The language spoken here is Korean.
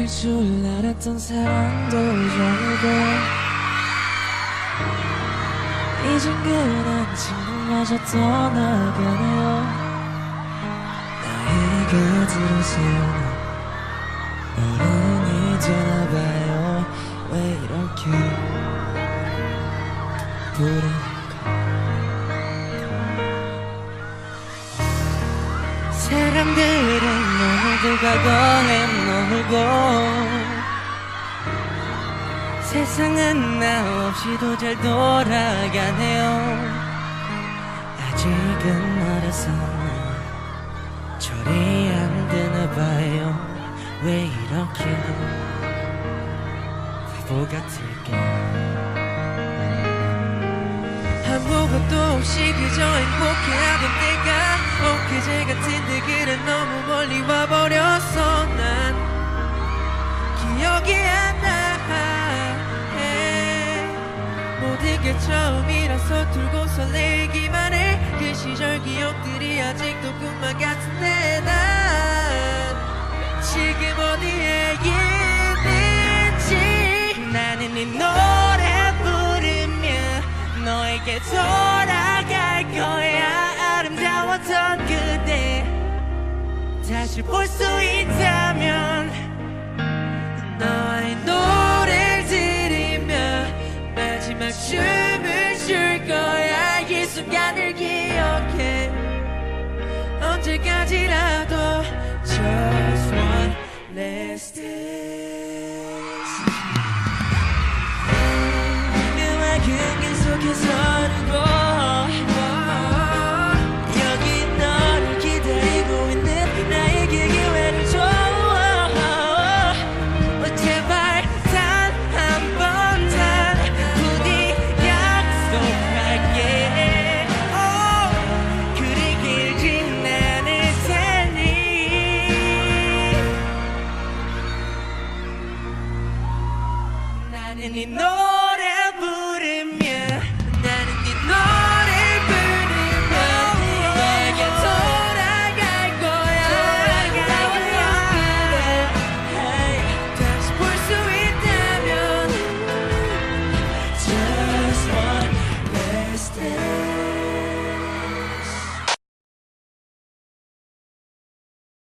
갈줄 알았던 사랑도 잊어버리고 이젠 그런 친구마저 떠나가네요. 나이가 들어서 어른이 되나봐요. 왜 이렇게 부른가 사람들은 과거에 머물고. 세상은 나 없이도 잘 돌아가네요. 아직은 어려서 절이 안 되나 봐요. 왜 이렇게 바보 같을까 아무것도 없이 그저 행복해하던 때가 모든 게 처음이라서 두고 설레기만 해. 그 시절 기억들이 아직도 꿈만 같은데 난. 지금 어디에 있는지. 나는 이 노래 부르며 너에게 돌아갈 거야. 아름다웠던 그대. 다시 볼 수 있다면 춤을 출 거야. 이 순간을 기억해. 언제까지라도 Just one last day. and you know